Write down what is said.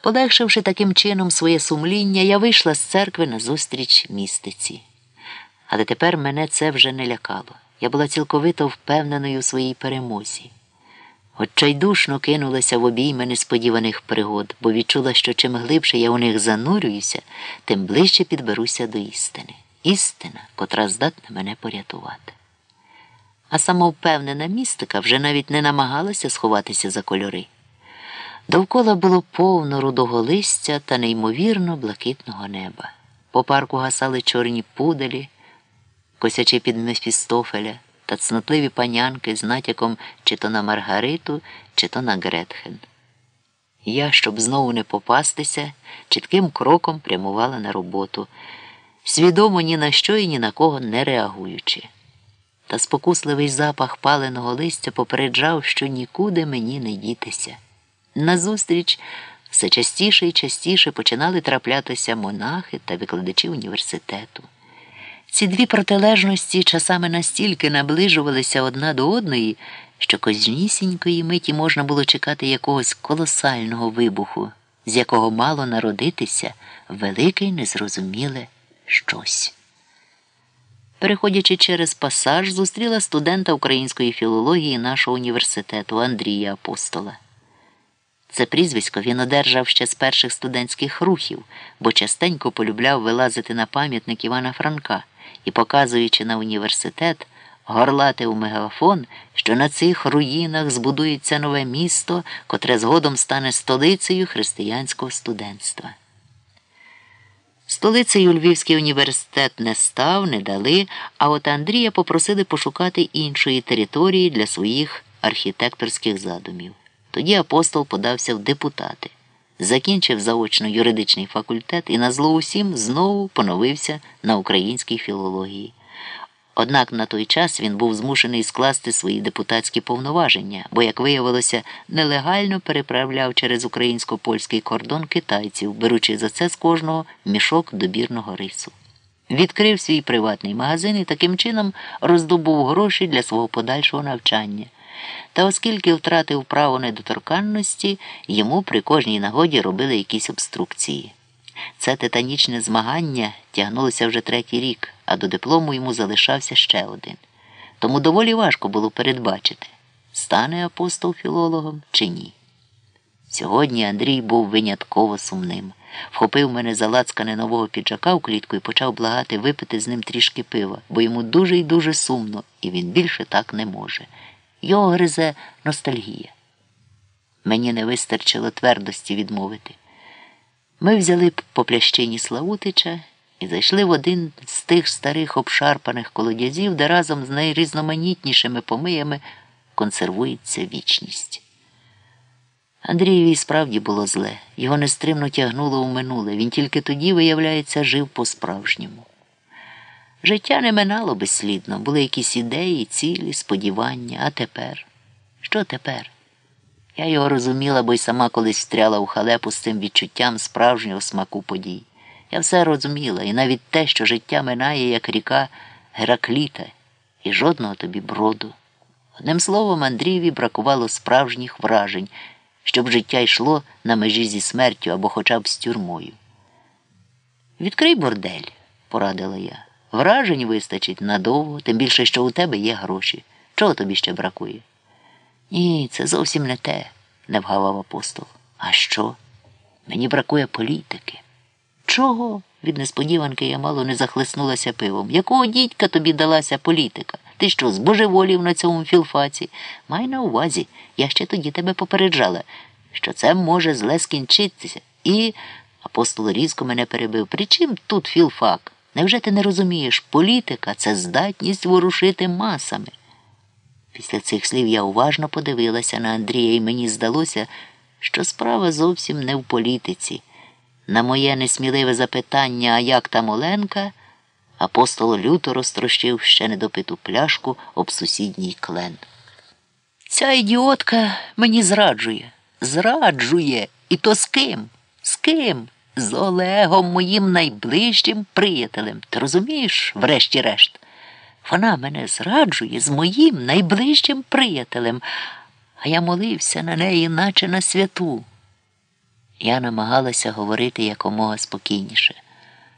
Полегшивши таким чином своє сумління, я вийшла з церкви на зустріч містиці. Але тепер мене це вже не лякало. Я була цілковито впевненою у своїй перемозі. Отчайдушно кинулася в обійми несподіваних пригод, бо відчула, що чим глибше я у них занурююся, тим ближче підберуся до істини. Істина, котра здатна мене порятувати. А самовпевнена містика вже навіть не намагалася сховатися за кольори. Довкола було повно рудого листя та неймовірно блакитного неба. По парку гасали чорні пуделі, косячи під Мефістофеля та цнотливі панянки з натяком чи то на Маргариту, чи то на Гретхен. Я, щоб знову не попастися, чітким кроком прямувала на роботу, свідомо ні на що і ні на кого не реагуючи. Та спокусливий запах паленого листя попереджав, що нікуди мені не дітися. Назустріч все частіше і частіше починали траплятися монахи та викладачі університету. Ці дві протилежності часами настільки наближувалися одна до одної, що кожнісінької миті можна було чекати якогось колосального вибуху, з якого мало народитися велике незрозуміле щось. Переходячи через пасаж, зустріла студента української філології нашого університету Андрія Апостола. Це прізвисько він одержав ще з перших студентських рухів, бо частенько полюбляв вилазити на пам'ятник Івана Франка і, показуючи на університет, горлати у мегафон, що на цих руїнах збудується нове місто, котре згодом стане столицею християнського студентства. Столицею Львівський університет не став, не дали, а от Андрія попросили пошукати іншої території для своїх архітекторських задумів. Тоді апостол подався в депутати, закінчив заочно юридичний факультет і на зло усім знову поновився на українській філології. Однак на той час він був змушений скласти свої депутатські повноваження, бо, як виявилося, нелегально переправляв через українсько польський кордон китайців, беручи за це з кожного мішок добірного рису. Відкрив свій приватний магазин і таким чином роздобув гроші для свого подальшого навчання. Та оскільки втратив право недоторканності, йому при кожній нагоді робили якісь обструкції. Це титанічне змагання тягнулося вже третій рік, а до диплому йому залишався ще один. Тому доволі важко було передбачити, стане апостол філологом чи ні. Сьогодні Андрій був винятково сумним. Вхопив мене за лацкане нового піджака в клітку і почав благати випити з ним трішки пива, бо йому дуже і дуже сумно, і він більше так не може. Його гризе ностальгія. Мені не вистачило твердості відмовити. Ми взяли по плящині Славутича і зайшли в один з тих старих обшарпаних колодязів, де разом з найрізноманітнішими помиями консервується вічність. Андрієві справді було зле, його нестримно тягнуло у минуле. Він тільки тоді, виявляється, жив по-справжньому. Життя не минало безслідно, були якісь ідеї, цілі, сподівання, а тепер? Що тепер? Я його розуміла, бо й сама колись встряла у халепу з цим відчуттям справжнього смаку подій. Я все розуміла, і навіть те, що життя минає, як ріка Геракліта, і жодного тобі броду. Одним словом, Андрієві бракувало справжніх вражень, щоб життя йшло на межі зі смертю або хоча б з тюрмою. Відкрий бордель, порадила я. Вражень вистачить надовго, тим більше, що у тебе є гроші. Чого тобі ще бракує? Ні, це зовсім не те, не вгавав апостол. А що? Мені бракує політики. Чого? Від несподіванки я мало не захлеснулася пивом. Якого дідька тобі далася політика? Ти що, збожеволів на цьому філфаці? Май на увазі, я ще тоді тебе попереджала, що це може зле скінчитися. І апостол різко мене перебив. При чим тут філфак? Невже ти не розумієш, політика це здатність ворушити масами? Після цих слів я уважно подивилася на Андрія, і мені здалося, що справа зовсім не в політиці. На моє несміливе запитання, а як там Оленка, апостол люто розтрощив ще недопиту пляшку об сусідній клен. Ця ідіотка мені зраджує, зраджує. І то з ким? З ким? З Олегом, моїм найближчим приятелем. Ти розумієш, врешті-решт? Вона мене зраджує з моїм найближчим приятелем, а я молився на неї, наче на святу. Я намагалася говорити якомога спокійніше.